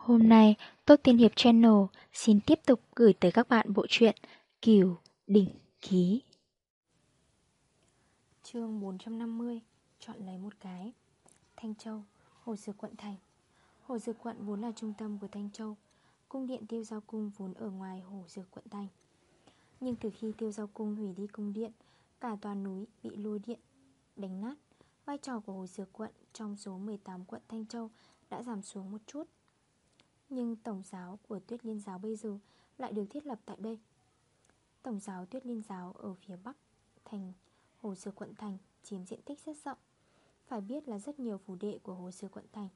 Hôm nay, Tốt Tiên Hiệp Channel xin tiếp tục gửi tới các bạn bộ truyện Kiều Đỉnh Ký. Chương 450 Chọn lấy một cái. Thanh Châu, Hồ Dược Quận Thành. Hồ Dược Quận vốn là trung tâm của Thanh Châu. Cung điện tiêu giao cung vốn ở ngoài Hồ Dược Quận Thành. Nhưng từ khi tiêu giao cung hủy đi cung điện Cả toàn núi bị lôi điện đánh nát. Vai trò của Hồ Dược Quận trong số 18 quận Thanh Châu đã giảm xuống một chút. Nhưng tổng giáo của Tuyết Liên Giáo bây giờ lại được thiết lập tại đây. Tổng giáo Tuyết Liên Giáo ở phía Bắc thành Hồ Dược Quận Thành chiếm diện tích rất rộng. Phải biết là rất nhiều phủ đệ của Hồ Dược Quận Thành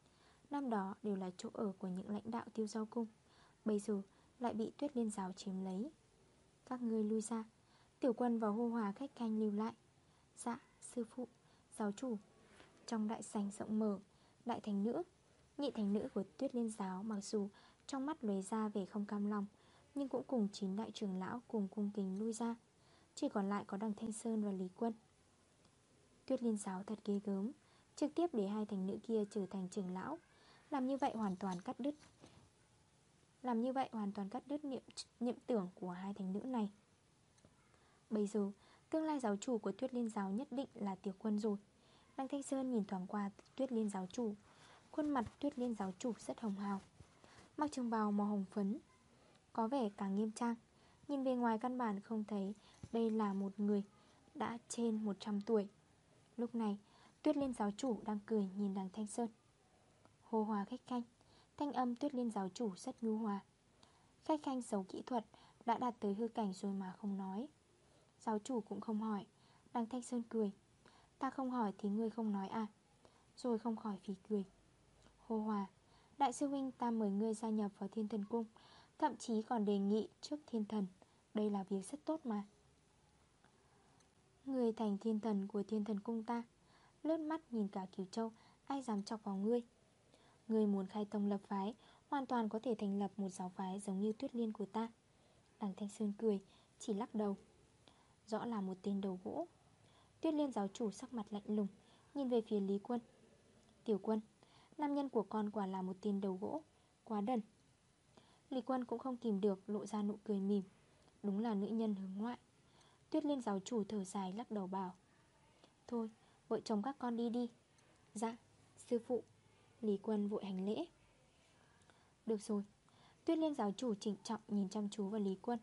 Năm đó đều là chỗ ở của những lãnh đạo tiêu giao cung Bây giờ lại bị Tuyết Liên Giáo chiếm lấy. Các ngươi lui ra Tiểu quân và hô hòa khách canh lưu lại. Dạ, sư phụ, giáo chủ Trong đại sành rộng mở Đại thành nữ Nhị thành nữ của tuyết liên giáo Mặc dù trong mắt lóe ra về không cam lòng Nhưng cũng cùng chín đại trưởng lão Cùng cung kính lui ra. Chỉ còn lại có đằng Thanh Sơn và Lý Quân. Tuyết liên giáo thật ghê gớm Trực tiếp để hai thành nữ kia trở thành trưởng lão. Làm như vậy hoàn toàn cắt đứt Làm như vậy hoàn toàn cắt đứt niệm, niệm tưởng của hai thành nữ này. Bây giờ Tương lai giáo chủ của tuyết liên giáo nhất định là tiểu quân rồi. Đăng Thanh Sơn nhìn thoáng qua tuyết liên giáo chủ Khuôn mặt tuyết liên giáo chủ rất hồng hào. Mặc trường bào màu hồng phấn, Có vẻ càng nghiêm trang. Nhìn về ngoài căn bản không thấy Đây là một người đã trên 100 tuổi. Lúc này, Tuyết liên giáo chủ đang cười nhìn đằng Thanh Sơn. Hô hòa khách khanh, Thanh âm tuyết liên giáo chủ rất nhu hòa. Khách khanh giấu kỹ thuật Đã đạt tới hư cảnh rồi mà không nói. Giáo chủ cũng không hỏi, Đằng Thanh Sơn cười. Ta không hỏi thì ngươi không nói à? Rồi không khỏi phí cười. Hô hòa. Đại sư huynh ta mời ngươi gia nhập vào thiên thần cung, Thậm chí còn đề nghị trước thiên thần. Đây là việc rất tốt mà. Người thành thiên thần của thiên thần cung ta, Lướt mắt nhìn cả Kiều Châu, Ai dám chọc vào ngươi? Ngươi muốn khai tông lập phái, Hoàn toàn có thể thành lập một giáo phái giống như tuyết liên của ta. Đằng Thanh Sơn cười, Chỉ lắc đầu. Rõ là một tên đầu gỗ. Tuyết liên giáo chủ sắc mặt lạnh lùng, Nhìn về phía Lý Quân. Tiểu quân Nam nhân của con quả là một tin đầu gỗ. Quá đần. Lý Quân cũng không kìm được, lộ ra nụ cười mỉm. Đúng là nữ nhân hướng ngoại. Tuyết liên giáo chủ thở dài lắc đầu bảo, Thôi, vợ chồng các con đi đi. Dạ sư phụ. Lý Quân vội hành lễ. Được rồi. Tuyết liên giáo chủ trịnh trọng nhìn chăm chú vào Lý Quân.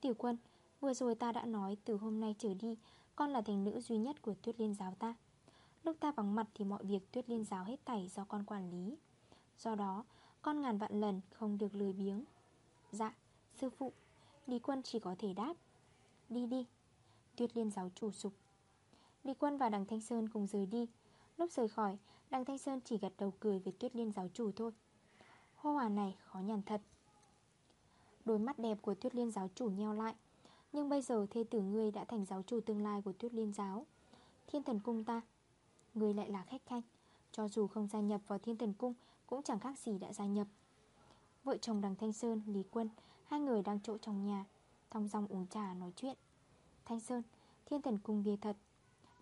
Tiểu quân, Vừa rồi ta đã nói từ hôm nay trở đi, Con là thành nữ duy nhất của tuyết liên giáo ta. Lúc ta vắng mặt thì mọi việc tuyết liên giáo hết tẩy do con quản lý. Do đó, con ngàn vạn lần không được lười biếng. Dạ sư phụ, Lý quân chỉ có thể đáp. Đi đi, Tuyết liên giáo chủ sục Lý quân và đằng Thanh Sơn cùng rời đi. Lúc rời khỏi, Đằng Thanh Sơn chỉ gật đầu cười với tuyết liên giáo chủ thôi. Hô hòa này khó nhằn thật. Đôi mắt đẹp của tuyết liên giáo chủ nheo lại. Nhưng bây giờ thê tử ngươi đã thành giáo chủ tương lai của tuyết liên giáo. Thiên thần cung ta người lại là khách khanh. Cho dù không gia nhập vào thiên thần cung Cũng chẳng khác gì đã gia nhập. Vợ chồng đằng Thanh Sơn, Lý Quân Hai người đang chỗ trong nhà Thong dòng uống trà nói chuyện. Thanh Sơn, thiên thần cung ghê thật.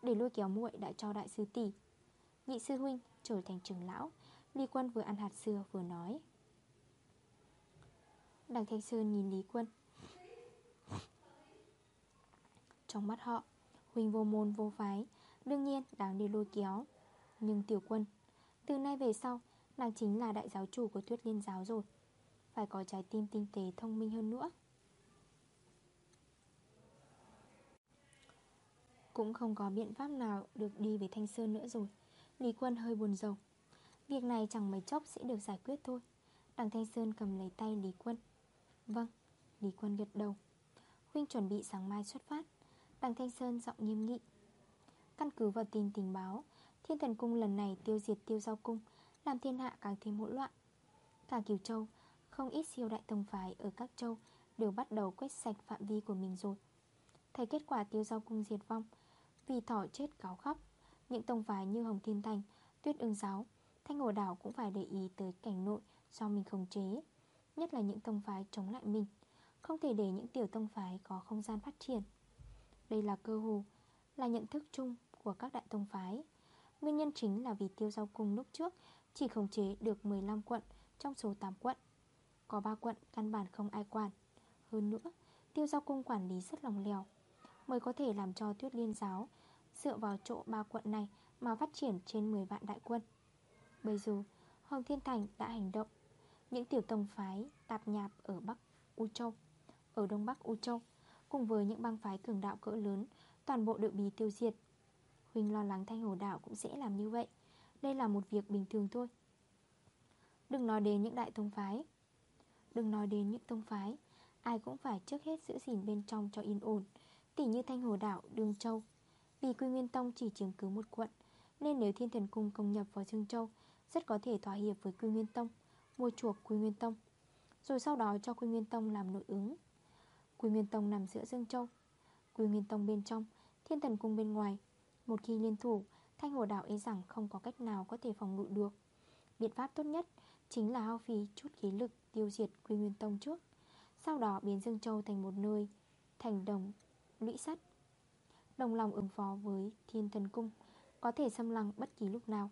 Để lôi kéo muội đã cho đại sư tỷ. Nhị sư huynh trở thành trưởng lão. Lý Quân vừa ăn hạt xưa vừa nói. Đằng Thanh Sơn nhìn Lý Quân. Trong mắt họ Huynh vô môn vô phái Đương nhiên đáng đi lôi kéo. Nhưng tiểu quân, Từ nay về sau, Nàng chính là đại giáo chủ của tuyết liên giáo rồi. Phải có trái tim tinh tế thông minh hơn nữa. Cũng không có biện pháp nào được đi với Thanh Sơn nữa rồi. Lý Quân hơi buồn rầu. Việc này chẳng mấy chốc sẽ được giải quyết thôi. Đằng Thanh Sơn cầm lấy tay Lý Quân. Vâng Lý Quân gật đầu. Huynh chuẩn bị sáng mai xuất phát. Đằng Thanh Sơn giọng nghiêm nghị. Căn cứ vào tin tình báo. Thiên thần cung lần này tiêu diệt tiêu giao cung, Làm thiên hạ càng thêm hỗn loạn. Cả Kiều Châu, Không ít siêu đại tông phái ở các châu Đều bắt đầu quét sạch phạm vi của mình rồi. Thấy kết quả tiêu giao cung diệt vong, Vì thỏ chết cáo khóc Những tông phái như Hồng Thiên Thành, Tuyết ương giáo, Thanh Hồ Đảo cũng phải để ý tới cảnh nội Do mình khống chế, Nhất là những tông phái chống lại mình, Không thể để những tiểu tông phái có không gian phát triển. Đây là cơ hồ là nhận thức chung của các đại tông phái. Nguyên nhân chính là vì tiêu giao cung lúc trước Chỉ khống chế được 15 quận trong số 8 quận. Có 3 quận căn bản không ai quản. Hơn nữa, tiêu giao cung quản lý rất lòng lèo Mới có thể làm cho tuyết liên giáo Dựa vào chỗ ba quận này mà phát triển trên 10 vạn đại quân. Bây giờ, Hoàng Thiên Thành đã hành động. Những tiểu tông phái tạp nhạp ở Bắc U Châu Ở Đông Bắc U Châu Cùng với những bang phái cường đạo cỡ lớn Toàn bộ được bị tiêu diệt. Huynh lo lắng Thanh Hồ Đảo cũng sẽ làm như vậy. Đây là một việc bình thường thôi. Đừng nói đến những đại tông phái. Đừng nói đến những tông phái. Ai cũng phải trước hết giữ gìn bên trong cho yên ổn. Tỉ như Thanh Hồ Đảo, Đường Châu. Vì Quy Nguyên Tông chỉ chiếm cứ một quận Nên nếu Thiên Thần Cung công nhập vào Dương Châu Rất có thể thỏa hiệp với Quy Nguyên Tông Mua chuộc Quy Nguyên Tông. Rồi sau đó cho Quy Nguyên Tông làm nội ứng. Quy Nguyên Tông nằm giữa Dương Châu. Quy Nguyên Tông bên trong, Thiên Thần Cung bên ngoài. Một khi liên thủ, Thanh Hồ Đảo ấy rằng không có cách nào có thể phòng ngự được. Biện pháp tốt nhất Chính là hao phí chút khí lực tiêu diệt Quy Nguyên Tông trước, Sau đó biến Dương Châu thành một nơi, Thành đồng, lũy sắt. Đồng lòng ứng phó với Thiên Thần Cung Có thể xâm lăng bất kỳ lúc nào.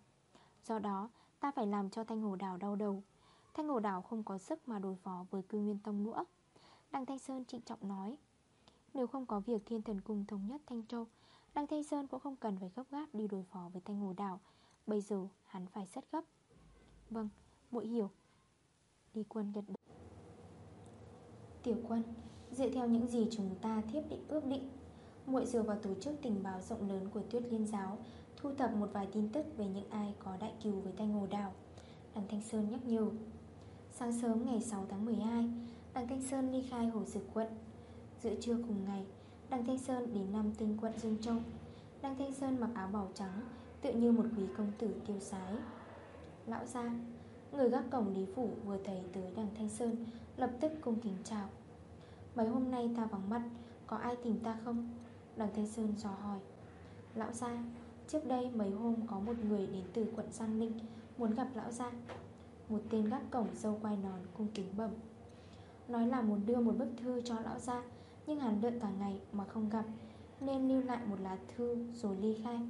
Do đó, ta phải làm cho Thanh Hồ Đảo đau đầu. Thanh Hồ Đảo không có sức mà đối phó với Quy Nguyên Tông nữa. Đăng Thanh Sơn trịnh trọng nói nếu không có việc Thiên Thần Cung thống nhất Thanh Châu Đăng Thanh Sơn cũng không cần phải gấp gáp đi đối phó với Thanh Hồ Đảo. Bây giờ hắn phải rất gấp. Vâng, muội hiểu. Đi quân gật đầu Tiểu quân Dựa theo những gì chúng ta thiếp định ước định muội dựa vào tổ chức tình báo rộng lớn của Tuyết Liên Giáo Thu thập một vài tin tức về những ai có đại cứu với Thanh Hồ Đảo. Đằng Thanh Sơn nhắc nhở. Sáng sớm ngày 6 tháng 12 Đằng Thanh Sơn ly khai hồ dược quận. Giữa trưa cùng ngày Đằng Thanh Sơn đến năm tinh quận Dương Châu. Đằng Thanh Sơn mặc áo bào trắng Tự như một quý công tử tiêu sái. Lão gia, Người gác cổng lý phủ vừa thấy tới đằng Thanh Sơn, Lập tức cung kính chào. Mấy hôm nay ta vắng mặt, Có ai tìm ta không? Đằng Thanh Sơn dò hỏi. Lão gia, Trước đây mấy hôm có một người đến từ quận Giang Ninh, Muốn gặp lão gia. Một tên gác cổng dâu quai nón cung kính bẩm. Nói là muốn đưa một bức thư cho lão gia nhưng hắn đợi cả ngày mà không gặp, Nên lưu lại một lá thư rồi ly khai.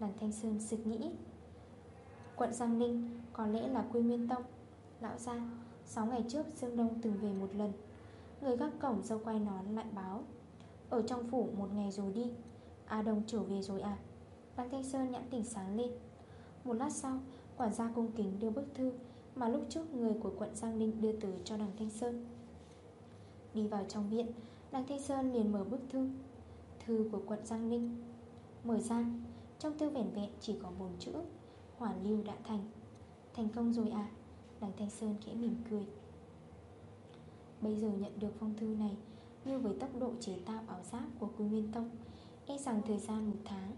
Đằng Thanh Sơn sực nghĩ. Quận Giang Ninh có lẽ là Quy Nguyên Tông. Lão gia 6 ngày trước Dương Đông từng về một lần. Người gác cổng dâu quay nón lại báo, Ở trong phủ một ngày rồi đi. A Đông trở về rồi à? Đăng Thanh Sơn nhãn tỉnh sáng lên. Một lát sau, Quản gia cung kính đưa bức thư Mà lúc trước người của quận Giang Ninh đưa từ cho đằng Thanh Sơn. Đi vào trong viện Đằng Thanh Sơn liền mở bức thư Thư của quận Giang Ninh. Mở ra, Trong thư vẻn vẹn chỉ có bốn chữ Hỏa lưu đã thành. Thành công rồi à? Đằng Thanh Sơn khẽ mỉm cười. Bây giờ nhận được phong thư này, Như với tốc độ chế tạo áo giác của Quy Nguyên Tông E rằng thời gian một tháng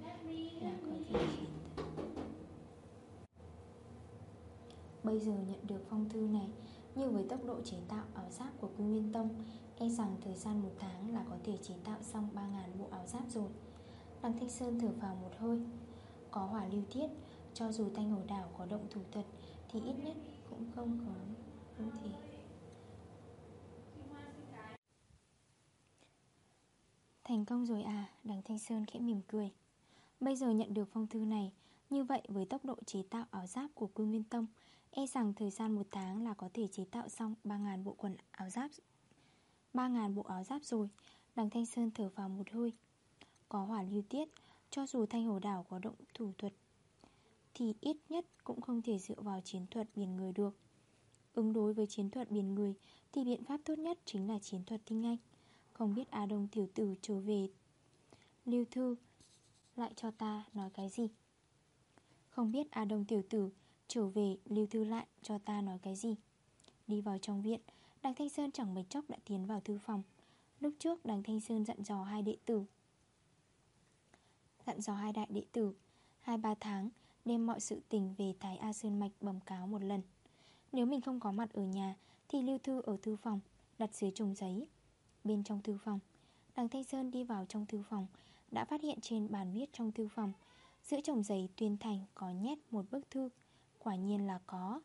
Là có thể khiến Bây giờ nhận được phong thư này, Như với tốc độ chế tạo áo giác của Quy Nguyên Tông E rằng thời gian một tháng là có thể chế tạo xong 3.000 bộ áo giáp rồi. Đăng Thanh Sơn thở vào một hơi. Có hỏa lưu tiết, Cho dù Thanh Hồ Đảo có động thủ thật Thì ít nhất cũng không có Không thể. Thành công rồi à Đằng Thanh Sơn khẽ mỉm cười. Bây giờ nhận được phong thư này Như vậy với tốc độ chế tạo áo giáp của Quy Nguyên Tông E rằng thời gian một tháng là có thể chế tạo xong 3.000 bộ quần áo giáp ba ngàn bộ áo giáp rồi. Đằng Thanh Sơn thở vào một hơi. Có hỏa lưu tiết, Cho dù Thanh Hồ Đảo có động thủ thuật, Thì ít nhất cũng không thể dựa vào chiến thuật biển người được. Ứng đối với chiến thuật biển người Thì biện pháp tốt nhất chính là chiến thuật tinh anh. Không biết A Đông tiểu tử trở về. Lưu Thư Lại cho ta nói cái gì? Không biết A Đông tiểu tử Trở về, Lưu Thư lại cho ta nói cái gì? Đi vào trong viện Đằng Thanh Sơn chẳng mấy chốc đã tiến vào thư phòng. Lúc trước, đằng Thanh Sơn dặn dò hai đệ tử. Dặn dò hai đại đệ tử, Hai ba tháng, Đem mọi sự tình về Thái A Sơn Mạch bẩm cáo một lần. Nếu mình không có mặt ở nhà, Thì lưu thư ở thư phòng, Đặt dưới trùng giấy. Bên trong thư phòng, Đằng Thanh Sơn đi vào trong thư phòng, Đã phát hiện trên bàn viết trong thư phòng, Giữa chồng giấy tuyên thành có nhét một bức thư, Quả nhiên là có.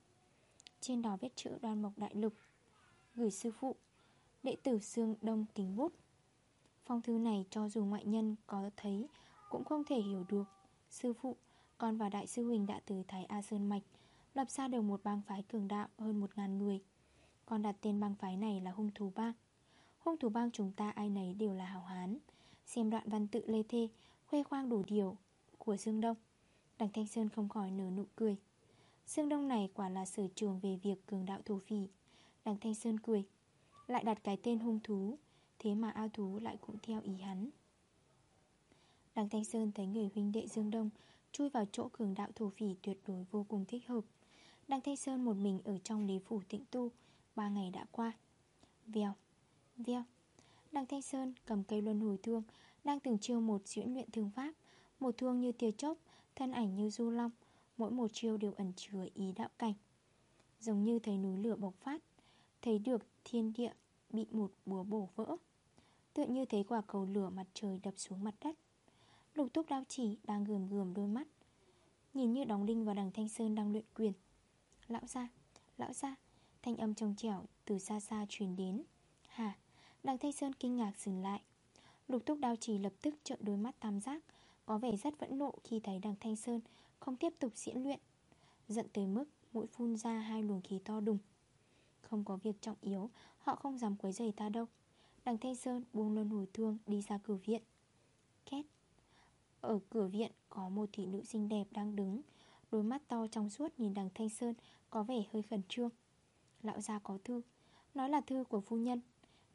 Trên đó viết chữ đoan mộc đại lục. Gửi sư phụ Đệ tử xương đông kính bút. Phong thư này cho dù ngoại nhân có thấy Cũng không thể hiểu được. Sư phụ, con và đại sư Huỳnh đã từ Thái A Sơn Mạch Lập ra được một bang phái cường đạo hơn một ngàn người. Con đặt tên bang phái này là hung thủ bang. Hung thủ bang chúng ta ai nấy đều là hảo hán. Xem đoạn văn tự lê thê Khoe khoang đủ điều của Dương Đông. Đằng Thanh Sơn không khỏi nở nụ cười. Dương Đông này quả là sở trường về việc cường đạo thổ phỉ. Đằng Thanh Sơn cười. Lại đặt cái tên hung thú Thế mà ao thú lại cũng theo ý hắn. Đằng Thanh Sơn thấy người huynh đệ Dương Đông Chui vào chỗ cường đạo thổ phỉ tuyệt đối vô cùng thích hợp. Đằng Thanh Sơn một mình ở trong đế phủ tịnh tu Ba ngày đã qua. Vèo, vèo. Đằng Thanh Sơn cầm cây luân hồi thương Đang từng chiêu một diễn luyện thương pháp. Một thương như tia chốc Thân ảnh như du long Mỗi một chiêu đều ẩn chứa ý đạo cảnh. Giống như thấy núi lửa bộc phát Thấy được thiên địa bị một búa bổ vỡ. Tựa như thấy quả cầu lửa mặt trời đập xuống mặt đất. Lục túc đao chỉ đang gườm gườm đôi mắt Nhìn như đóng đinh vào đằng Thanh Sơn đang luyện quyền. Lão ra, lão ra Thanh âm trong trẻo từ xa xa truyền đến. Hà, đằng Thanh Sơn kinh ngạc dừng lại. Lục túc đao chỉ lập tức trợn đôi mắt tam giác Có vẻ rất vẫn nộ khi thấy đằng Thanh Sơn Không tiếp tục diễn luyện. Giận tới mức mũi phun ra hai luồng khí to đùng. Không có việc trọng yếu, Họ không dám quấy rầy ta đâu. Đằng Thanh Sơn buông luân hồi thương, đi ra cửa viện. Két. Ở cửa viện có một thị nữ xinh đẹp đang đứng, Đôi mắt to trong suốt nhìn đằng Thanh Sơn, Có vẻ hơi khẩn trương. Lão gia có thư. Nói là thư của phu nhân.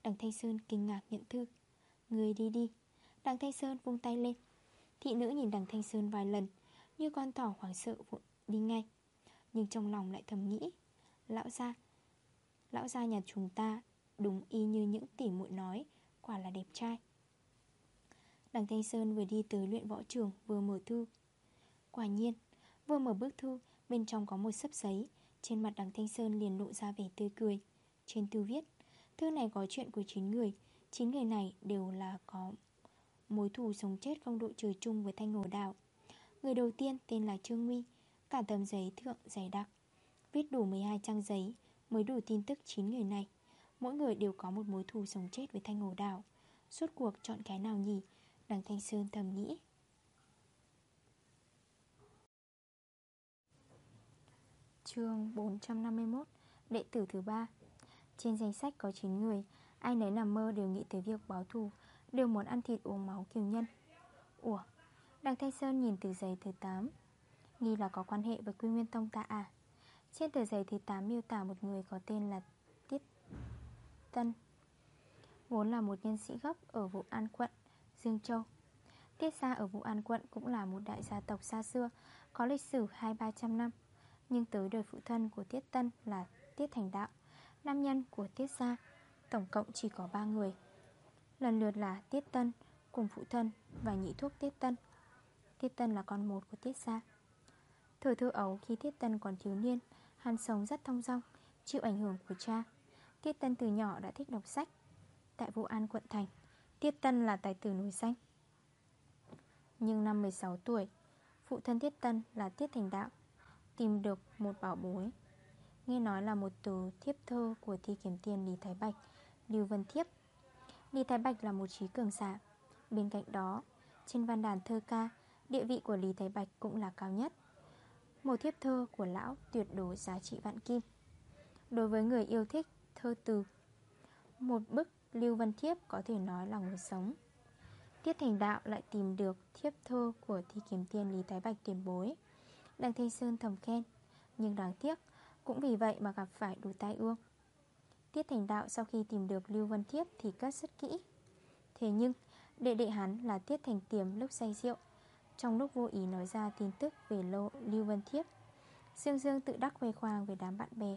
Đằng Thanh Sơn kinh ngạc nhận thư. Người đi đi. Đằng Thanh Sơn vung tay lên. Thị nữ nhìn đằng Thanh Sơn vài lần, Như con thỏ hoảng sợ vội đi ngay. Nhưng trong lòng lại thầm nghĩ, Lão gia Lão gia nhà chúng ta, Đúng y như những tỉ muội nói, Quả là đẹp trai. Đằng Thanh Sơn vừa đi tới luyện võ trường, Vừa mở thư. Quả nhiên, Vừa mở bức thư, Bên trong có một sấp giấy. Trên mặt đằng Thanh Sơn liền lộ ra vẻ tươi cười. Trên thư viết, Thư này có chuyện của 9 người. 9 người này đều là có mối thù sống chết không độ trời chung với Thanh Ngổ Đạo Người đầu tiên tên là Trương Nguy, Cả tấm giấy thượng dày đặc, Viết đủ 12 trang giấy Mới đủ tin tức 9 người này. Mỗi người đều có một mối thù sống chết với Thanh Hồ Đảo. Suốt cuộc chọn cái nào nhỉ? Đằng Thanh Sơn thầm nghĩ. Chương 451 Đệ tử thứ ba. Trên danh sách có 9 người, Ai nấy nằm mơ đều nghĩ tới việc báo thù, Đều muốn ăn thịt uống máu kiều nhân. Ủa, Đằng Thanh Sơn nhìn từ giấy thứ 8 Nghi là có quan hệ với Quy Nguyên Tông ta à? Trên tờ giấy thứ 8 miêu tả một người có tên là Tiết Tân. Vốn là một nhân sĩ gốc ở Vũ An quận, Dương Châu. Tiết gia ở Vũ An quận cũng là một đại gia tộc xa xưa, Có lịch sử 2-300 năm. Nhưng tới đời phụ thân của Tiết Tân là Tiết Thành Đạo, Nam nhân của Tiết gia, Tổng cộng chỉ có 3 người. Lần lượt là Tiết Tân Cùng phụ thân và nhị thuốc Tiết Tân. Tiết Tân là con một của Tiết gia. Thời thơ ấu khi Tiết Tân còn thiếu niên Hắn sống rất thông dong, Chịu ảnh hưởng của cha. Tiết Tân từ nhỏ đã thích đọc sách. Tại Vũ An, quận thành, Tiết Tân là tài tử nổi danh. Nhưng năm 16 tuổi, Phụ thân Tiết Tân là Tiết Thành Đạo, Tìm được một bảo bối. Nghe nói là một từ thiếp thơ Của thi kiểm tiên Lý Thái Bạch, Lưu Vân Thiếp. Lý Thái Bạch là một trí cường giả. Bên cạnh đó, Trên văn đàn thơ ca, Địa vị của Lý Thái Bạch cũng là cao nhất. Một thiếp thơ của lão tuyệt đối giá trị vạn kim. Đối với người yêu thích thơ từ, Một bức Lưu Văn Thiếp có thể nói là nguồn sống. Tiết Thành Đạo lại tìm được thiếp thơ của thi kiếm tiên Lý Thái Bạch tiền bối. Đằng Thanh Sơn thầm khen, Nhưng đáng tiếc, Cũng vì vậy mà gặp phải đủ tai ương. Tiết Thành Đạo sau khi tìm được Lưu Văn Thiếp thì cất rất kỹ. Thế nhưng, Đệ đệ hắn là Tiết Thành Tiềm lúc say rượu. Trong lúc vô ý nói ra tin tức về Lô, Lưu Vân Thiếp, Dương Dương tự đắc khoe khoang với đám bạn bè.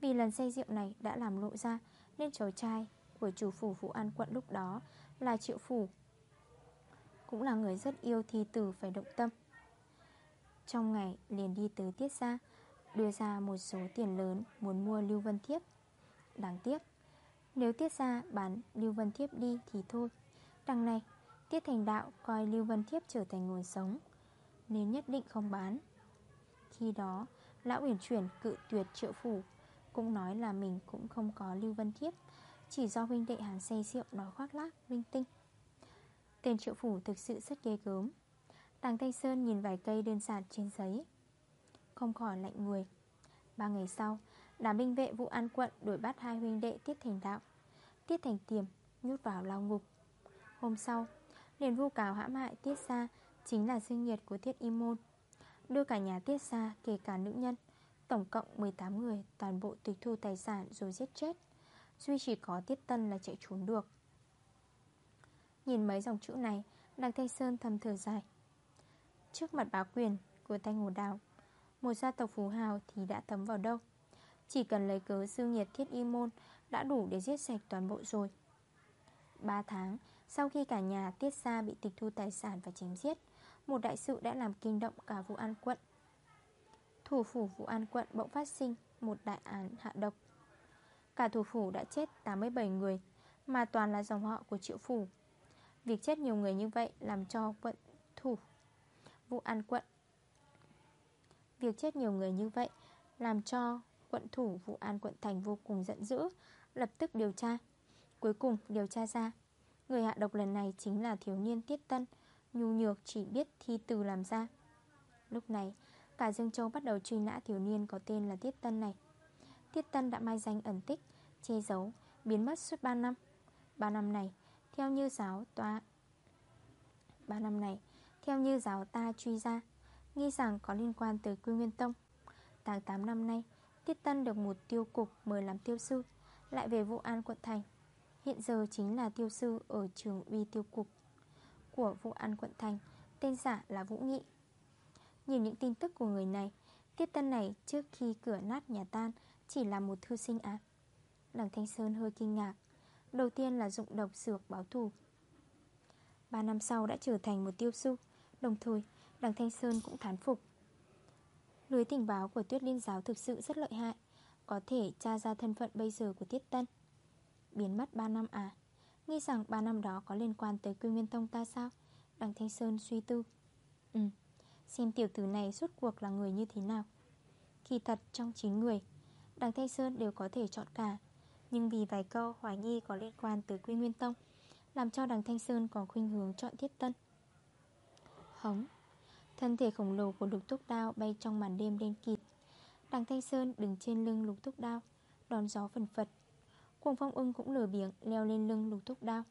Vì lần say rượu này đã làm lộ ra, Nên cháu trai của chủ phủ Vũ An quận lúc đó là Triệu Phủ, Cũng là người rất yêu thi tử phải động tâm. Trong ngày liền đi tới Tiết Gia Đưa ra một số tiền lớn muốn mua Lưu Vân Thiếp. Đáng tiếc, Nếu Tiết Gia bán Lưu Vân Thiếp đi thì thôi. Đằng này Tiết Thành Đạo coi Lưu Vân Thiếp trở thành nguồn sống, Nên nhất định không bán. Khi đó, Lão uyển chuyển cự tuyệt triệu phủ, Cũng nói là mình cũng không có Lưu Vân Thiếp, Chỉ do huynh đệ hàn say rượu nói khoác lác, linh tinh. Tên triệu phủ thực sự rất ghê gớm. Đằng thanh Sơn nhìn vài cây đơn giản trên giấy, Không khỏi lạnh người. Ba ngày sau, Đám binh vệ vụ an quận đuổi bắt hai huynh đệ Tiết Thành Đạo. Tiết Thành Tiềm nhốt vào lao ngục. Hôm sau liền vu cáo hãm hại Tiết Sa Chính là sinh nhiệt của Tiết Y Môn. Đưa cả nhà Tiết Sa, kể cả nữ nhân, Tổng cộng 18 người, Toàn bộ tịch thu tài sản rồi giết chết. Duy chỉ có Tiết Tân là chạy trốn được. Nhìn mấy dòng chữ này Đằng Thanh Sơn thầm thở dài. Trước mặt bá quyền của Thanh Hồ Đào Một gia tộc phú hào thì đã thấm vào đâu? Chỉ cần lấy cớ sư nhiệt thiết y môn Đã đủ để giết sạch toàn bộ rồi. 3 tháng sau khi cả nhà Tiết Sa bị tịch thu tài sản và chém giết, Một đại sự đã làm kinh động cả vụ an quận. Thủ phủ vụ an quận bỗng phát sinh Một đại án hạ độc. Cả thủ phủ đã chết 87 người, Mà toàn là dòng họ của triệu phủ. Việc chết nhiều người như vậy Làm cho quận thủ Vụ an quận. Việc chết nhiều người như vậy Làm cho quận thủ vụ an quận thành vô cùng giận dữ, Lập tức điều tra. Cuối cùng điều tra ra Người hạ độc lần này chính là thiếu niên Tiết Tân, Nhu nhược chỉ biết thi từ làm ra. Lúc này, Cả Dương Châu bắt đầu truy nã thiếu niên có tên là Tiết Tân này. Tiết Tân đã mai danh ẩn tích, Che giấu, Biến mất suốt 3 năm. 3 năm này, Theo như giáo tòa 3 năm này, Theo như giáo ta truy ra, Nghi rằng có liên quan tới Quy Nguyên Tông. Tháng 8 năm nay, Tiết Tân được một tiêu cục mời làm tiêu sư, Lại về vụ an quận thành. Hiện giờ chính là tiêu sư ở trường uy tiêu cục Của vụ an quận thành, Tên giả là Vũ Nghị. Nhìn những tin tức của người này, Tiết Tân này trước khi cửa nát nhà tan Chỉ là một thư sinh ác Đằng Thanh Sơn hơi kinh ngạc, Đầu tiên là dụng độc dược báo thù. 3 năm sau đã trở thành một tiêu sư, Đồng thời đằng Thanh Sơn cũng thán phục. Lưới tình báo của tuyết liên giáo thực sự rất lợi hại, Có thể tra ra thân phận bây giờ của Tiết Tân. Biến mất 3 năm à? Nghĩ rằng 3 năm đó có liên quan tới Quy Nguyên Tông ta sao? Đằng Thanh Sơn suy tư. Ừ Xem tiểu tử này suốt cuộc là người như thế nào. Khi thật, trong 9 người, Đằng Thanh Sơn đều có thể chọn cả. Nhưng vì vài câu hoài nghi có liên quan tới Quy Nguyên Tông, Làm cho đằng Thanh Sơn có khuynh hướng chọn thiết tân. Hống, Thân thể khổng lồ của lục túc đao bay trong màn đêm đen kịt. Đằng Thanh Sơn đứng trên lưng lục túc đao, Đón gió phần phật. Cuồng phong ưng cũng lửa biển leo lên lưng lục thúc đao.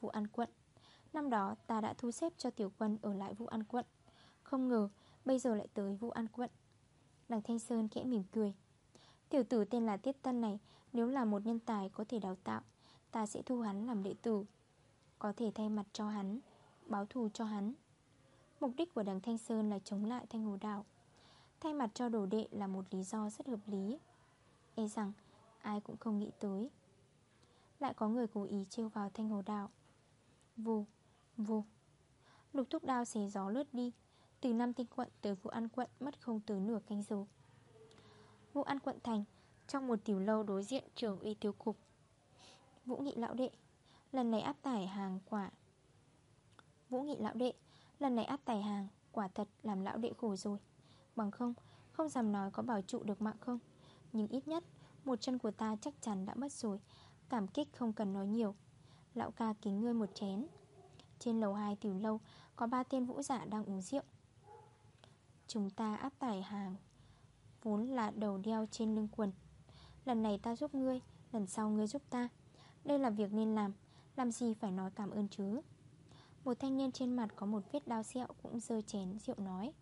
Vũ an quận, Năm đó ta đã thu xếp cho tiểu quân ở lại vũ an quận. Không ngờ, bây giờ lại tới vũ an quận. Đằng Thanh Sơn kẽ mỉm cười. Tiểu tử tên là Tiết Tân này, Nếu là một nhân tài có thể đào tạo, Ta sẽ thu hắn làm đệ tử. Có thể thay mặt cho hắn, Báo thù cho hắn. Mục đích của đằng Thanh Sơn là chống lại Thanh Hồ Đảo. Thay mặt cho đồ đệ là một lý do rất hợp lý. E rằng ai cũng không nghĩ tới. Lại có người cố ý trêu vào Thanh Hồ Đảo. Vù, vù Lục thúc đao xé gió lướt đi. Từ năm tinh quận tới vụ ăn quận Mất không tới nửa canh giờ. Vụ ăn quận thành Trong một tiểu lâu đối diện trưởng uy tiêu cục. Vũ Nghị lão đệ Lần này áp tải hàng quả. Vũ Nghị lão đệ Lần này áp tải hàng Quả thật làm lão đệ khổ rồi. Bằng không Không dám nói có bảo trụ được mạng không. Nhưng ít nhất một chân của ta chắc chắn đã mất rồi. Cảm kích không cần nói nhiều. Lão ca kính ngươi một chén. Trên lầu 2 tiểu lâu, Có ba tên vũ giả đang uống rượu. Chúng ta áp tải hàng, Vốn là đầu đeo trên lưng quần. Lần này ta giúp ngươi, Lần sau ngươi giúp ta. Đây là việc nên làm Làm gì phải nói cảm ơn chứ? Một thanh niên trên mặt có một vết đau sẹo Cũng rơi chén rượu nói.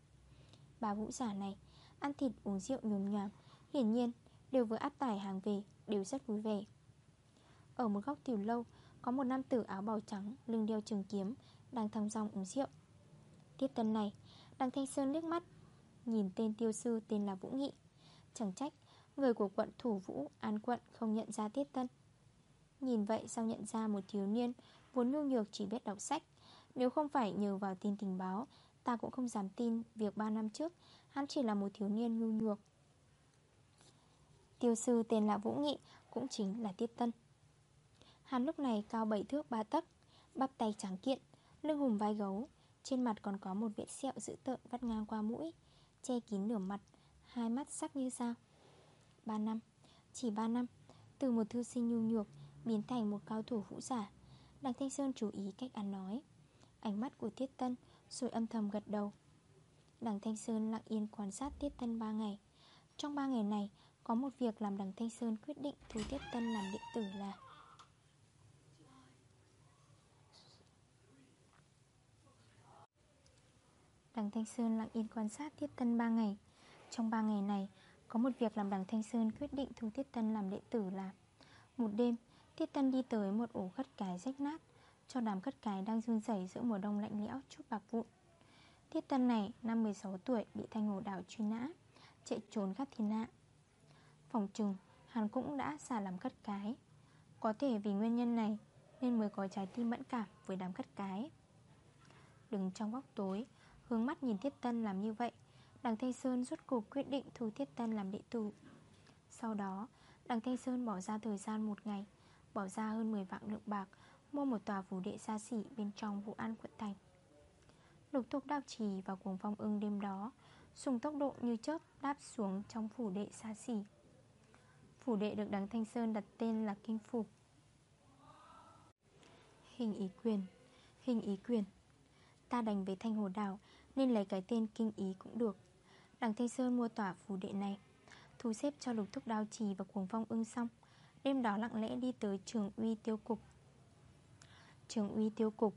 Bà vũ giả này, Ăn thịt uống rượu nhồm nhòm, Hiển nhiên đều vừa áp tải hàng về, Đều rất vui vẻ. Ở một góc tiểu lâu, Có một nam tử áo bào trắng, Lưng đeo trường kiếm, Đang thong dong uống rượu. Tiết tân này, Đằng Thanh Sơn liếc mắt, Nhìn tên tiêu sư tên là Vũ Nghị. Chẳng trách, Người của quận Thủ Vũ, An quận không nhận ra Tiết Tân. Nhìn vậy sao nhận ra một thiếu niên Vốn nhu nhược chỉ biết đọc sách? Nếu không phải nhờ vào tin tình báo, Ta cũng không dám tin việc 3 năm trước, Hắn chỉ là một thiếu niên nhu nhược. Tiêu sư tên là Vũ Nghị, Cũng chính là Tiết Tân. Hắn lúc này cao 7 thước 3 tấc, Bắp tay trắng kiện, Lưng hùm vai gấu, Trên mặt còn có một vết sẹo dữ tợn vắt ngang qua mũi, Che kín nửa mặt, Hai mắt sắc như sao. 3 năm, Chỉ 3 năm, Từ một thư sinh nhu nhược Biến thành một cao thủ vũ giả Đằng Thanh Sơn chú ý cách ăn nói. Ánh mắt của Tiết Tân Rồi âm thầm gật đầu. Đằng Thanh Sơn lặng yên quan sát Tiết Tân 3 ngày. Trong 3 ngày này có một việc làm đằng Thanh Sơn quyết định Thu Tiết Tân làm đệ tử là Đằng Thanh Sơn lặng yên quan sát Tiết Tân 3 ngày. Trong 3 ngày này, Có một việc làm đằng Thanh Sơn quyết định thu Tiết Tân làm đệ tử là Một đêm Tiết Tân đi tới một ổ khất cái rách nát, Cho đám khất cái đang run rẩy giữa mùa đông lạnh lẽo chút bạc vụn. Tiết Tân này, năm 16 tuổi, bị Thanh Hồ Đảo truy nã, Chạy trốn khắp thiên hạ. Phòng trừng, Hắn cũng đã xả làm cất cái. Có thể vì nguyên nhân này Nên mới có trái tim mẫn cảm với đám cất cái. Đứng trong góc tối, Hướng mắt nhìn thiết Tân làm như vậy, Đằng Thanh Sơn rút cuộc quyết định thu thiết Tân làm đệ tử. Sau đó, Đằng Thanh Sơn bỏ ra thời gian một ngày, Bỏ ra hơn 10 vạn lượng bạc, Mua một tòa phủ đệ xa xỉ bên trong vụ an quận thành. Lục thúc đao trì và cuồng phong ưng đêm đó Dùng tốc độ như chớp đáp xuống trong phủ đệ xa xỉ. Phủ đệ được đằng Thanh Sơn đặt tên là Kinh Phục Hình ý quyền. Hình ý quyền. Ta đành với Thanh Hồ Đảo, Nên lấy cái tên Kinh Ý cũng được. Đằng Thanh Sơn mua tỏa phủ đệ này, Thu xếp cho lục thúc đao trì và cuồng phong ưng xong Đêm đó lặng lẽ đi tới trường uy tiêu cục. Trường uy tiêu cục,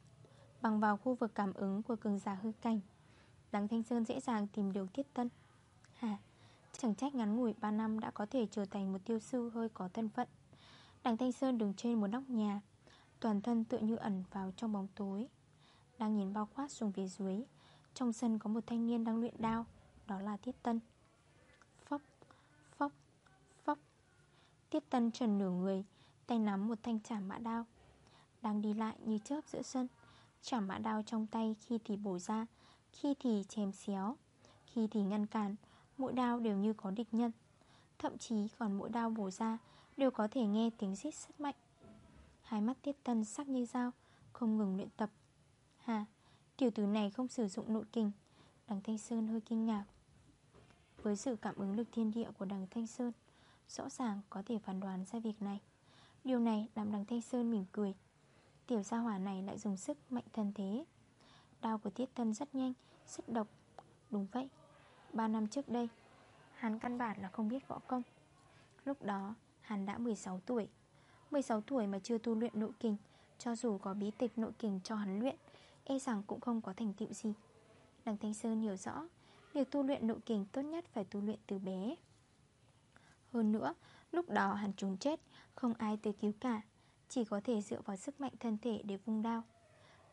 Bằng vào khu vực cảm ứng của cường giả hư cảnh. Đằng Thanh Sơn dễ dàng tìm được tiết tân. Hả Chẳng trách ngắn ngủi 3 năm đã có thể trở thành một tiêu sư hơi có thân phận. Đằng Thanh Sơn đứng trên một nóc nhà Toàn thân tựa như ẩn vào trong bóng tối. Đang nhìn bao quát xuống phía dưới Trong sân có một thanh niên đang luyện đao Đó là Tiết Tân. Phóc, phóc, phóc Tiết Tân trần nửa người Tay nắm một thanh chảm mã đao. Đang đi lại như chớp giữa sân Chảm mã đao trong tay khi thì bổ ra Khi thì chém xéo Khi thì ngăn cản. Mỗi đao đều như có địch nhân. Thậm chí còn mỗi đao bổ ra Đều có thể nghe tiếng giết rất mạnh. Hai mắt tiết tân sắc như dao Không ngừng luyện tập. Hà, tiểu tử này không sử dụng nội kinh Đằng Thanh Sơn hơi kinh ngạc. Với sự cảm ứng lực thiên địa của đằng Thanh Sơn Rõ ràng có thể phán đoán ra việc này. Điều này làm đằng Thanh Sơn mỉm cười. Tiểu gia hỏa này lại dùng sức mạnh thân thế. Đao của Tiết Tân rất nhanh Rất độc. Đúng vậy 3 năm trước đây Hắn căn bản là không biết võ công. Lúc đó hắn đã 16 tuổi. 16 tuổi mà chưa tu luyện nội kinh Cho dù có bí tịch nội kinh cho hắn luyện E rằng cũng không có thành tựu gì. Đằng Thanh Sơn hiểu rõ, Việc tu luyện nội kinh tốt nhất phải tu luyện từ bé. Hơn nữa, Lúc đó hắn trốn chết, Không ai tới cứu cả, Chỉ có thể dựa vào sức mạnh thân thể để vung đao.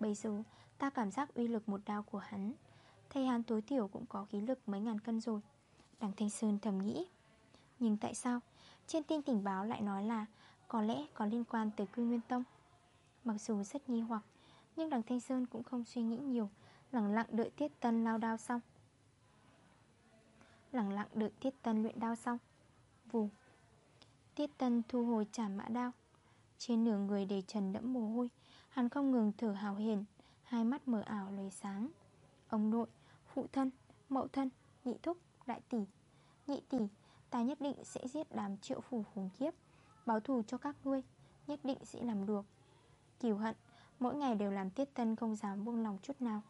Bây giờ, ta cảm giác uy lực một đao của hắn Thầy hắn tối thiểu cũng có khí lực mấy ngàn cân rồi. Đằng Thanh Sơn thầm nghĩ. Nhưng tại sao? Trên tin tình báo lại nói là Có lẽ có liên quan tới quy nguyên tông. Mặc dù rất nghi hoặc, Nhưng đằng Thanh Sơn cũng không suy nghĩ nhiều. Lặng lặng đợi Tiết Tân lao đao xong. Lặng lặng đợi Tiết Tân luyện đao xong. Vù. Tiết Tân thu hồi trả mã đao. Trên nửa người đầy trần đẫm mồ hôi, Hắn không ngừng thở hào hiền Hai mắt mở ảo lời sáng. Ông nội phụ thân, mậu thân, nhị thúc, đại tỷ. Nhị tỷ, ta nhất định sẽ giết đám triệu phủ khủng khiếp Báo thù cho các ngươi Nhất định sẽ làm được. Kiều hận, mỗi ngày đều làm tiết tân không dám buông lòng chút nào.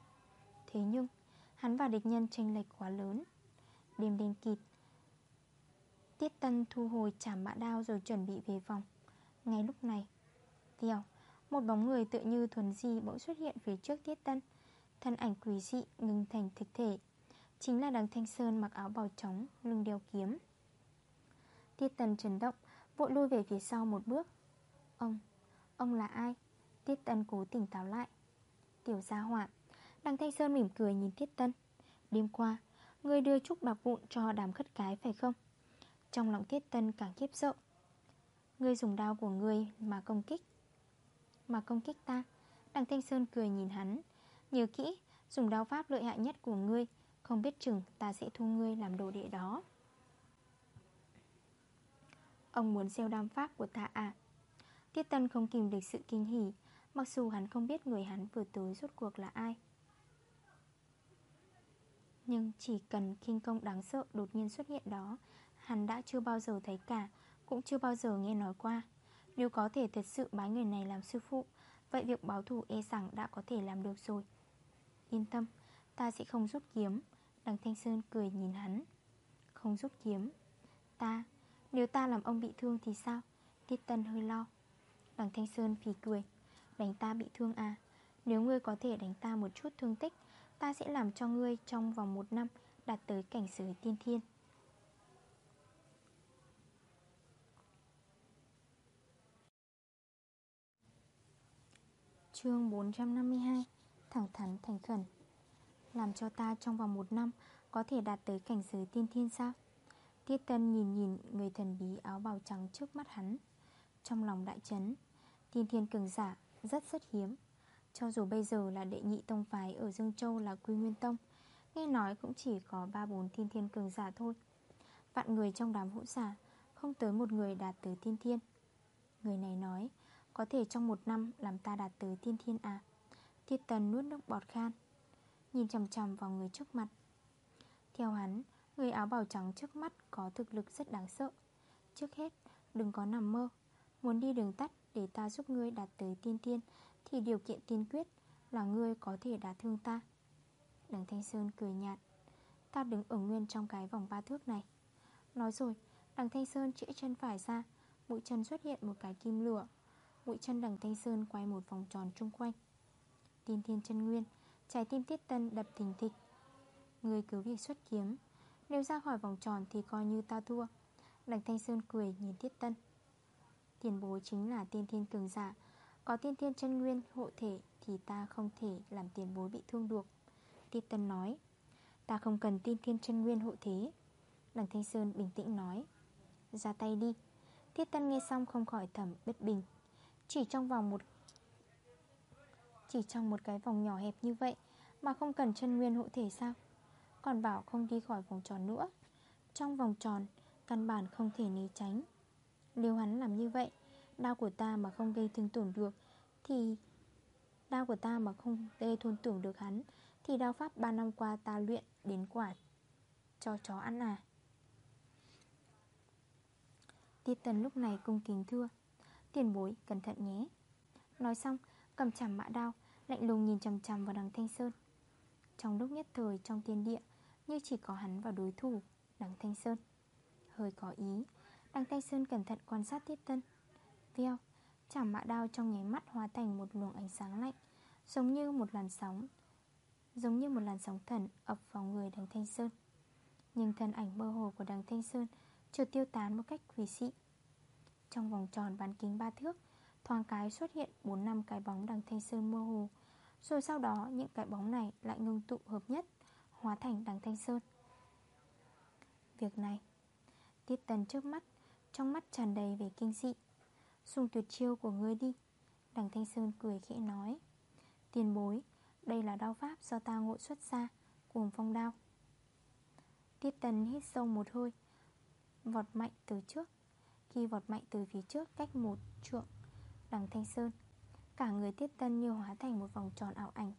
Thế nhưng, hắn và địch nhân tranh lệch quá lớn. Đêm đen kịt Tiết tân thu hồi chảm mã đao rồi chuẩn bị về phòng. Ngay lúc này Tiểu một bóng người tự như thuần di bỗng xuất hiện phía trước tiết tân. Thân ảnh quý dị ngưng thành thực thể Chính là đằng Thanh Sơn mặc áo bào trống Lưng đeo kiếm. Tiết Tần chấn động Vội lui về phía sau một bước. Ông, ông là ai? Tiết Tân cố tỉnh táo lại. Tiểu gia hỏa Đằng Thanh Sơn mỉm cười nhìn Tiết Tân Đêm qua, người đưa chút bạc vụn cho đám khất cái phải không? Trong lòng Tiết Tân càng khiếp sợ. Ngươi dùng đao của ngươi mà công kích Mà công kích ta. Đằng Thanh Sơn cười nhìn hắn Nhớ kỹ, dùng đao pháp lợi hại nhất của ngươi. Không biết chừng ta sẽ thu ngươi làm đồ đệ đó. Ông muốn gieo đam pháp của ta à? Tiết Tân không kìm được sự kinh hỉ Mặc dù hắn không biết người hắn vừa tới rốt cuộc là ai. Nhưng chỉ cần kinh công đáng sợ đột nhiên xuất hiện đó Hắn đã chưa bao giờ thấy cả Cũng chưa bao giờ nghe nói qua. Nếu có thể thật sự bái người này làm sư phụ Vậy việc báo thù e rằng đã có thể làm được rồi. Yên tâm Ta sẽ không rút kiếm. Đằng Thanh Sơn cười nhìn hắn. Không rút kiếm. Ta, nếu ta làm ông bị thương thì sao? Tiết Tân hơi lo. Đằng Thanh Sơn phì cười. Đánh ta bị thương à? Nếu ngươi có thể đánh ta một chút thương tích Ta sẽ làm cho ngươi trong vòng một năm Đạt tới cảnh giới tiên thiên. Chương 452 Thẳng thắn, thành khẩn. Làm cho ta trong vòng một năm Có thể đạt tới cảnh giới tiên thiên sao? Tiết Tân nhìn nhìn người thần bí áo bào trắng trước mắt hắn. Trong lòng đại chấn, Tiên thiên cường giả rất rất hiếm. Cho dù bây giờ là đệ nhị tông phái Ở Dương Châu là Quy Nguyên Tông, Nghe nói cũng chỉ có 3-4 tiên thiên cường giả thôi. Vạn người trong đám hữu giả, Không tới một người đạt tới tiên thiên. Người này nói, Có thể trong một năm làm ta đạt tới tiên thiên à? Tiết tần nuốt nước bọt khan, Nhìn chầm chầm vào người trước mặt. Theo hắn, Người áo bào trắng trước mắt có thực lực rất đáng sợ. Trước hết, đừng có nằm mơ. Muốn đi đường tắt để ta giúp ngươi đạt tới tiên tiên Thì điều kiện tiên quyết là ngươi có thể đả thương ta. Đằng Thanh Sơn cười nhạt. Ta đứng ở nguyên trong cái vòng ba thước này. Nói rồi, Đằng Thanh Sơn chĩa chân phải ra, Mũi chân xuất hiện một cái kim lửa Mũi chân đằng Thanh Sơn quay một vòng tròn chung quanh. Tiên thiên chân nguyên, Trái tim tiết tân đập thình thịch. Người cứ việc xuất kiếm, Nếu ra khỏi vòng tròn thì coi như ta thua. Đằng Thanh Sơn cười nhìn tiết tân. Tiền bối chính là tiên thiên cường giả. Có tiên thiên chân nguyên hộ thể Thì ta không thể làm tiền bối bị thương được. Tiết tân nói, Ta không cần tiên thiên chân nguyên hộ thế. Đằng Thanh Sơn bình tĩnh nói, Ra tay đi. Tiết tân nghe xong không khỏi thầm bất bình. Chỉ trong vòng một chỉ trong một cái vòng nhỏ hẹp như vậy Mà không cần chân nguyên hộ thể sao? Còn bảo không đi khỏi vòng tròn nữa. Trong vòng tròn, Căn bản không thể né tránh. Nếu hắn làm như vậy Đau của ta mà không gây thương tổn được Thì Đau của ta mà không gây thôn tổn được hắn Thì đao pháp 3 năm qua ta luyện đến quả Cho chó ăn à? Tiết tần lúc này cung kính thưa. Tiền bối, cẩn thận nhé. Nói xong, cầm chằm mã đao Lạnh lùng nhìn chầm chầm vào đằng Thanh Sơn. Trong lúc nhất thời trong tiên địa, Như chỉ có hắn và đối thủ, Đằng Thanh Sơn. Hơi có ý, Đằng Thanh Sơn cẩn thận quan sát tiếp Tân. Veo Chảm mạ đao trong nháy mắt hóa thành một luồng ánh sáng lạnh, Giống như một làn sóng, Giống như một làn sóng thần ập vào người đằng Thanh Sơn. Nhưng thân ảnh mơ hồ của đằng Thanh Sơn Chợt tiêu tán một cách quỷ dị. Trong vòng tròn bán kính ba thước Thoáng cái xuất hiện 4 năm cái bóng đằng Thanh Sơn mơ hồ. Rồi sau đó, những cái bóng này lại ngưng tụ hợp nhất, Hóa thành đằng Thanh Sơn. Việc này, Tiết tần trước mắt, Trong mắt tràn đầy về kinh dị. Dùng tuyệt chiêu của ngươi đi, Đằng Thanh Sơn cười khẽ nói. Tiền bối, Đây là đao pháp do ta ngộ xuất ra, Cuồng phong đao. Tiết tần hít sâu một hơi, Vọt mạnh từ trước. Khi vọt mạnh từ phía trước cách một trượng Đằng Thanh Sơn. Cả người tiết tân như hóa thành một vòng tròn ảo ảnh.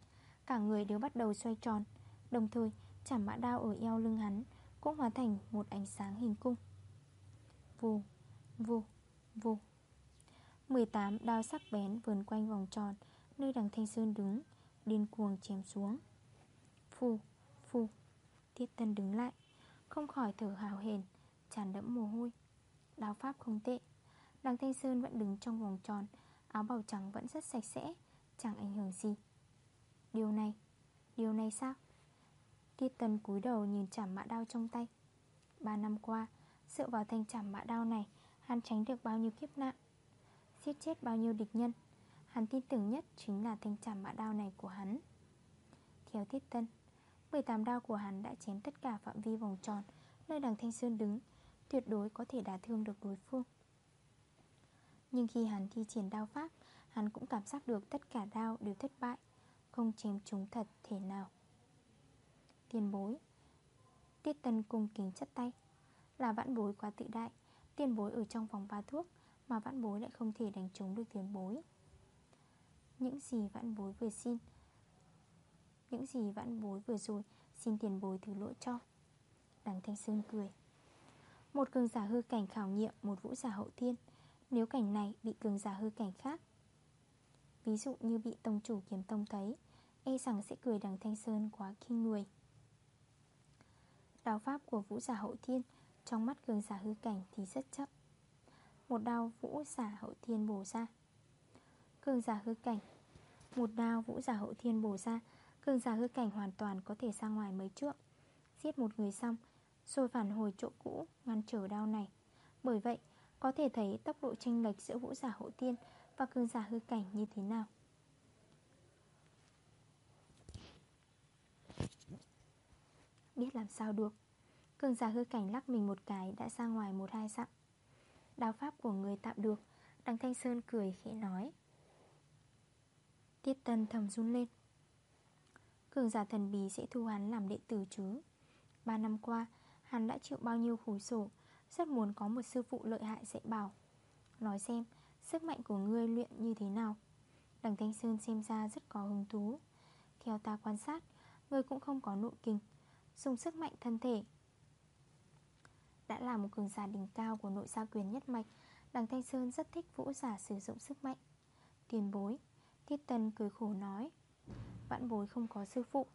Cả người đều bắt đầu xoay tròn. Đồng thời chảm mã đao ở eo lưng hắn Cũng hóa thành một ánh sáng hình cung. Vù, vù, vù 18 đao sắc bén vườn quanh vòng tròn Nơi đằng Thanh Sơn đứng Điên cuồng chém xuống. Phù, phù. Tiết Tân đứng lại Không khỏi thở hào hền Tràn đẫm mồ hôi. Đao pháp không tệ. Đằng Thanh Sơn vẫn đứng trong vòng tròn Áo bào trắng vẫn rất sạch sẽ Chẳng ảnh hưởng gì. Điều này, điều này sao? Tiết Tần cúi đầu nhìn chảm mã đao trong tay 3 năm qua Dựa vào thanh chảm mã đao này Hắn tránh được bao nhiêu kiếp nạn Giết chết bao nhiêu địch nhân Hắn tin tưởng nhất chính là thanh chảm mã đao này của hắn. Theo tiết Tân 18 đao của hắn đã chém tất cả phạm vi vòng tròn Nơi đằng Thanh Sơn đứng Tuyệt đối có thể đả thương được đối phương. Nhưng khi hắn thi triển đao pháp, Hắn cũng cảm giác được tất cả đao đều thất bại, Không chém chúng thật thể nào. Tiền bối, Tiết Tân cung kính chất tay. Là vãn bối quá tự đại, Tiền bối ở trong vòng ba thuốc Mà vãn bối lại không thể đánh trúng được tiền bối. Những gì vãn bối vừa xin, Những gì vãn bối vừa rồi, Xin tiền bối thứ lỗi cho. Đằng Thanh Sơn cười. Một cường giả hư cảnh khảo nghiệm, Một vũ giả hậu thiên nếu cảnh này bị cường giả hư cảnh khác, Ví dụ như bị tông chủ kiếm tông thấy E rằng sẽ cười đằng Thanh Sơn quá kinh người. Đào pháp của vũ giả hậu thiên Trong mắt cường giả hư cảnh thì rất chấp. Một đao vũ giả hậu thiên bổ ra. Cường giả hư cảnh. Một đao vũ giả hậu thiên bổ ra, Cường giả hư cảnh hoàn toàn có thể ra ngoài mấy trượng. Giết một người xong, Rồi phản hồi chỗ cũ, Ngăn trở đao này. Bởi vậy có thể thấy tốc độ chênh lệch giữa vũ giả hậu tiên Và cường giả hư cảnh như thế nào. Biết làm sao được. Cường giả hư cảnh lắc mình một cái Đã ra ngoài một hai dặm. Đào pháp của người tạm được, Đằng Thanh Sơn cười khẽ nói. Tiết tân thầm run lên. Cường giả thần bí sẽ thu hắn làm đệ tử chứ? Ba năm qua, Hắn đã chịu bao nhiêu khổ sổ rất muốn có một sư phụ lợi hại dạy bảo. Nói xem, Sức mạnh của ngươi luyện như thế nào? Đằng Thanh Sơn xem ra rất có hứng thú. Theo ta quan sát, Ngươi cũng không có nội kinh, Dùng sức mạnh thân thể. Đã là một cường giả đỉnh cao của nội gia quyền nhất mạch, Đằng Thanh Sơn rất thích vũ giả sử dụng sức mạnh. Tiền bối Tiết Tân cười khổ nói Vãn bối không có sư phụ,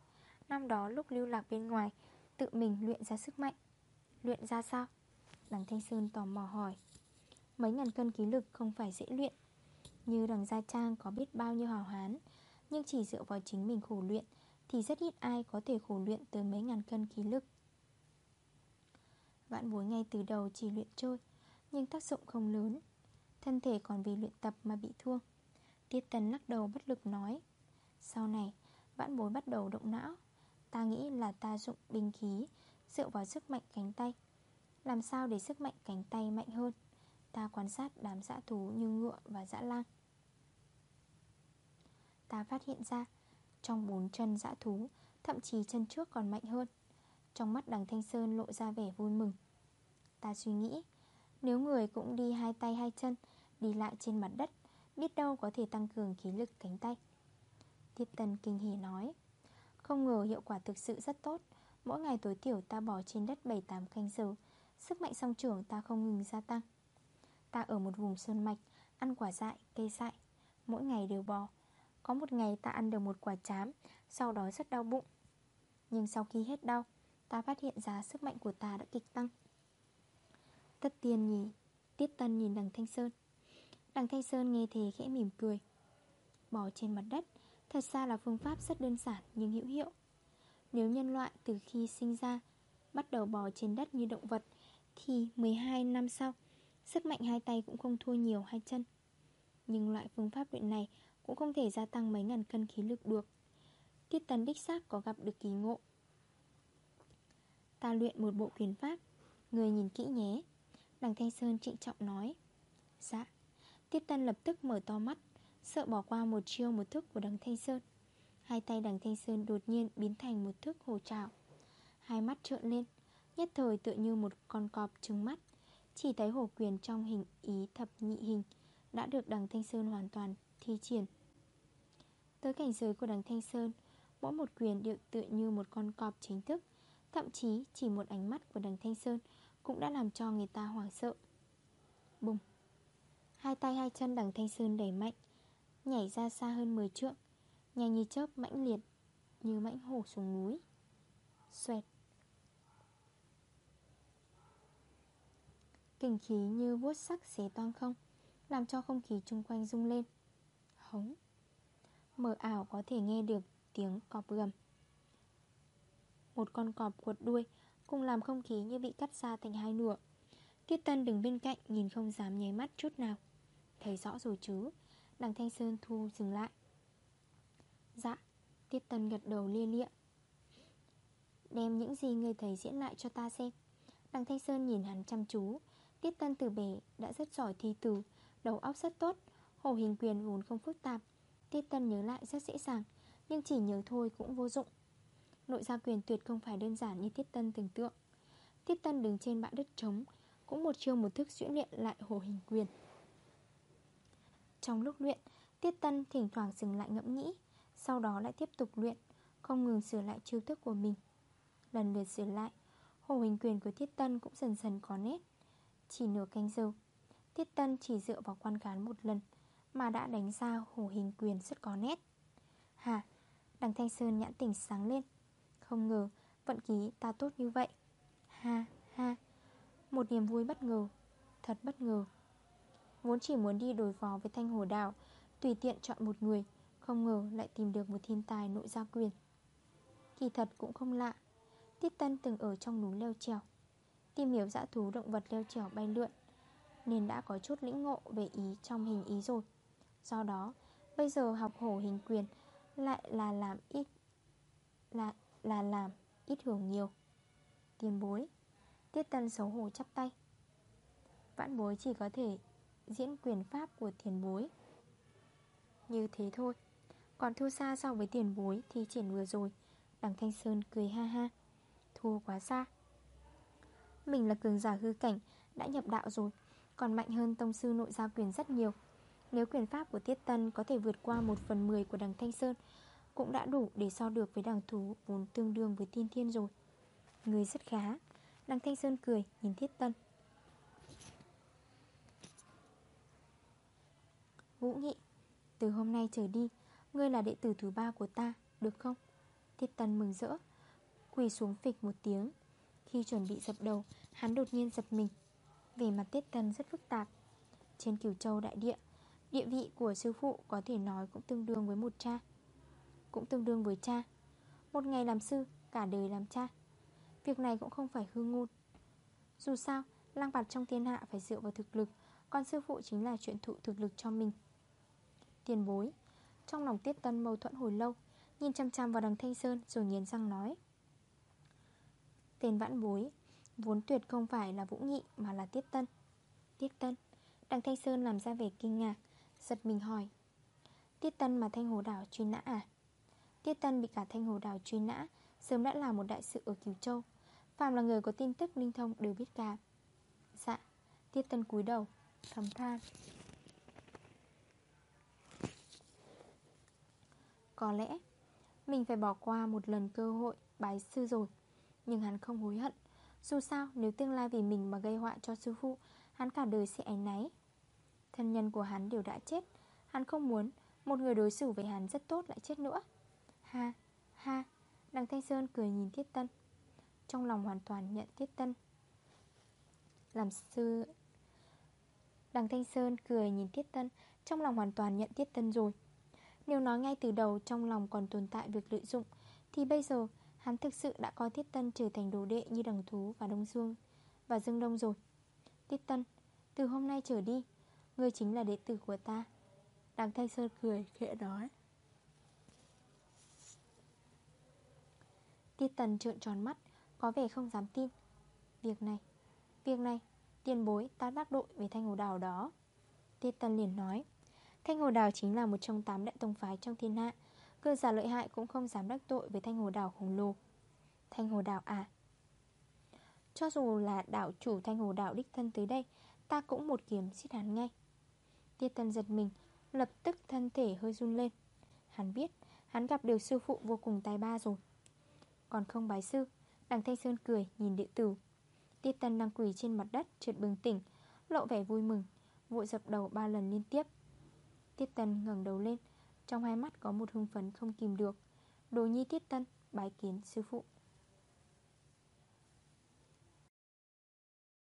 Năm đó lúc lưu lạc bên ngoài, Tự mình luyện ra sức mạnh. Luyện ra sao? Đằng Thanh Sơn tò mò hỏi. Mấy ngàn cân ký lực không phải dễ luyện. Như đằng Gia Trang có biết bao nhiêu hào hán, Nhưng chỉ dựa vào chính mình khổ luyện Thì rất ít ai có thể khổ luyện tới mấy ngàn cân khí lực. Vạn bối ngay từ đầu chỉ luyện trôi, Nhưng tác dụng không lớn. Thân thể còn vì luyện tập mà bị thương Tiết tần lắc đầu bất lực nói, Sau này Vãn bối bắt đầu động não. Ta nghĩ là ta dụng binh khí, Dựa vào sức mạnh cánh tay làm sao để sức mạnh cánh tay mạnh hơn? Ta quan sát đám dã thú như ngựa và dã lang. Ta phát hiện ra, Trong bốn chân dã thú, Thậm chí chân trước còn mạnh hơn. Trong mắt đằng Thanh Sơn lộ ra vẻ vui mừng. Ta suy nghĩ, Nếu người cũng đi hai tay hai chân, Đi lại trên mặt đất, Biết đâu có thể tăng cường khí lực cánh tay. Tiết Tân kinh hỉ nói, Không ngờ hiệu quả thực sự rất tốt. Mỗi ngày tối thiểu ta bỏ trên đất 7-8 canh giờ Sức mạnh song trưởng ta không ngừng gia tăng. Ta ở một vùng sơn mạch Ăn quả dại, cây dại. Mỗi ngày đều bò. Có một ngày ta ăn được một quả chám Sau đó rất đau bụng. Nhưng sau khi hết đau Ta phát hiện ra sức mạnh của ta đã kịch tăng. Tất tiên nhỉ Tiết tân nhìn đằng Thanh Sơn. Đằng Thanh Sơn nghe thế khẽ mỉm cười. Bò trên mặt đất Thật ra là phương pháp rất đơn giản nhưng hữu hiệu. Nếu nhân loại từ khi sinh ra Bắt đầu bò trên đất như động vật thì 12 năm sau, Sức mạnh hai tay cũng không thua nhiều hai chân. Nhưng loại phương pháp luyện này Cũng không thể gia tăng mấy ngàn cân khí lực được. Tiết tấn đích xác có gặp được kỳ ngộ. Ta luyện một bộ quyền pháp, Người nhìn kỹ nhé. Đằng Thanh Sơn trịnh trọng nói Dạ. Tiết Tân lập tức mở to mắt, Sợ bỏ qua một chiêu một thức của đằng Thanh Sơn. Hai tay đằng Thanh Sơn đột nhiên biến thành một thức hồ trào Hai mắt trợn lên Nhất thời tựa như một con cọp trừng mắt. Chỉ thấy hồ quyền trong hình ý thập nhị hình Đã được đằng Thanh Sơn hoàn toàn thi triển. Tới cảnh giới của đằng Thanh Sơn, Mỗi một quyền đều tựa như một con cọp chính thức. Thậm chí chỉ một ánh mắt của đằng Thanh Sơn Cũng đã làm cho người ta hoảng sợ. Bùng! Hai tay hai chân đằng Thanh Sơn đẩy mạnh, Nhảy ra xa hơn 10 trượng, Nhanh như chớp mãnh liệt Như mãnh hổ xuống núi. Xoẹt! Kinh khí như vuốt sắc xé toang không, Làm cho không khí chung quanh rung lên. Hống. Mở ảo có thể nghe được tiếng cọp gầm. Một con cọp quật đuôi Cùng làm không khí như bị cắt ra thành hai nửa. Tiết Tân đứng bên cạnh Nhìn không dám nháy mắt chút nào. Thấy rõ rồi chứ, Đằng Thanh Sơn thu dừng lại. Dạ Tiết Tân gật đầu lia lịa. Đem những gì người thầy diễn lại cho ta xem. Đằng Thanh Sơn nhìn hắn chăm chú Tiết Tân từ bé đã rất giỏi thi từ, Đầu óc rất tốt, Hồ hình quyền vốn không phức tạp. Tiết Tân nhớ lại rất dễ dàng, Nhưng chỉ nhớ thôi cũng vô dụng. Nội gia quyền tuyệt không phải đơn giản như Tiết Tân tưởng tượng. Tiết Tân đứng trên bãi đất trống, Cũng một chiêu một thức diễn luyện lại hồ hình quyền. Trong lúc luyện Tiết Tân thỉnh thoảng dừng lại ngẫm nghĩ, Sau đó lại tiếp tục luyện, Không ngừng sửa lại chiêu thức của mình. Lần lượt sửa lại, Hồ hình quyền của Tiết Tân cũng dần dần có nét. Chỉ nửa canh giờ. Tiết Tân chỉ dựa vào quan cán một lần Mà đã đánh ra hồ hình quyền rất có nét. Hà, Đằng Thanh Sơn nhãn tỉnh sáng lên. Không ngờ vận khí ta tốt như vậy. Ha ha. Một niềm vui bất ngờ, Thật bất ngờ. Vốn chỉ muốn đi đối phó với thanh hồ đảo, Tùy tiện chọn một người, Không ngờ lại tìm được một thiên tài nội gia quyền. Kỳ thật cũng không lạ. Tiết Tân từng ở trong núi leo trèo Tìm hiểu dã thú động vật leo trèo bay lượn Nên đã có chút lĩnh ngộ về ý trong hình ý rồi. Do đó Bây giờ học hổ hình quyền Lại là làm ít Là, là làm ít hưởng nhiều. Tiền bối Tiết Tân xấu hổ chắp tay. Vãn bối chỉ có thể diễn quyền pháp của tiền bối. Như thế thôi. Còn thua xa so với tiền bối thì triển vừa rồi. Đằng Thanh Sơn cười ha ha. Thua quá xa. Mình là cường giả hư cảnh, Đã nhập đạo rồi. Còn mạnh hơn tông sư nội gia quyền rất nhiều. Nếu quyền pháp của Tiết Tân có thể vượt qua 1 phần 10 của đằng Thanh Sơn, Cũng đã đủ để so được với đằng thú Vốn tương đương với tiên thiên rồi. Người rất khá. Đằng Thanh Sơn cười, nhìn Tiết Tân. Vũ Nghị, Từ hôm nay trở đi, Ngươi là đệ tử thứ ba của ta, Được không? Tiết Tân mừng rỡ, Quỳ xuống phịch một tiếng. Khi chuẩn bị dập đầu, Hắn đột nhiên giật mình. Về mặt Tiết Tân rất phức tạp. Trên cửu châu đại địa Địa vị của sư phụ có thể nói cũng tương đương với một cha. Cũng tương đương với cha. Một ngày làm sư, Cả đời làm cha. Việc này cũng không phải hư ngôn. Dù sao, Lang bạt trong thiên hạ phải dựa vào thực lực, Còn sư phụ chính là chuyện thụ thực lực cho mình. Tiền bối, Trong lòng Tiết Tân mâu thuẫn hồi lâu, Nhìn chăm chăm vào đằng Thanh Sơn rồi nghiến răng nói. Tên vãn bối. Vốn tuyệt không phải là Vũ Nghị, Mà là Tiết Tân. Tiết Tân. Đằng Thanh Sơn làm ra vẻ kinh ngạc, Giật mình hỏi, Tiết Tân mà Thanh Hồ Đảo truy nã à? Tiết Tân bị cả Thanh Hồ Đảo truy nã, Sớm đã là một đại sự ở Kiều Châu. Phạm là người có tin tức linh thông đều biết cả. Dạ. Tiết Tân cúi đầu, Thầm than, Có lẽ Mình phải bỏ qua một lần cơ hội bái sư rồi. Nhưng hắn không hối hận. Dù sao nếu tương lai vì mình mà gây họa cho sư phụ Hắn cả đời sẽ ánh náy. Thân nhân của hắn đều đã chết. Hắn không muốn Một người đối xử với hắn rất tốt lại chết nữa. Ha, ha Đằng Thanh Sơn cười nhìn Tiết Tân. Trong lòng hoàn toàn nhận Tiết Tân. Làm sư Đằng Thanh Sơn cười nhìn Tiết Tân. Trong lòng hoàn toàn nhận Tiết Tân rồi. Nếu nói ngay từ đầu trong lòng còn tồn tại việc lợi dụng Thì bây giờ hắn thực sự đã coi Tiết Tân trở thành đồ đệ như đồng Thú và Đông Dương Và Dương Đông rồi. Tiết Tân Từ hôm nay trở đi Ngươi chính là đệ tử của ta. Đằng Thanh Sơn cười khẽ nói. Tiết Tần trợn tròn mắt Có vẻ không dám tin. Việc này, việc này Tiền bối ta đắc đội về Thanh Hồ Đào đó. Tiết Tần liền nói. Thanh Hồ Đào chính là một trong tám đại tông phái trong thiên hạ Cơ giả lợi hại cũng không dám đắc tội với Thanh Hồ đảo khổng lồ. Thanh Hồ đảo à? Cho dù là đảo chủ Thanh Hồ đảo đích thân tới đây, Ta cũng một kiếm giết hắn ngay. Tiết Tần giật mình, Lập tức thân thể hơi run lên. Hắn biết, hắn gặp được sư phụ vô cùng tài ba rồi. Còn không bái sư, Đằng Thanh Sơn cười, nhìn đệ tử. Tiết Tân đang quỳ trên mặt đất trượt bừng tỉnh, Lộ vẻ vui mừng, Vội dập đầu ba lần liên tiếp. Tiết Tân ngẩng đầu lên trong hai mắt có một hưng phấn không kìm được. Đồ nhi Tiết Tân, bái kiến sư phụ.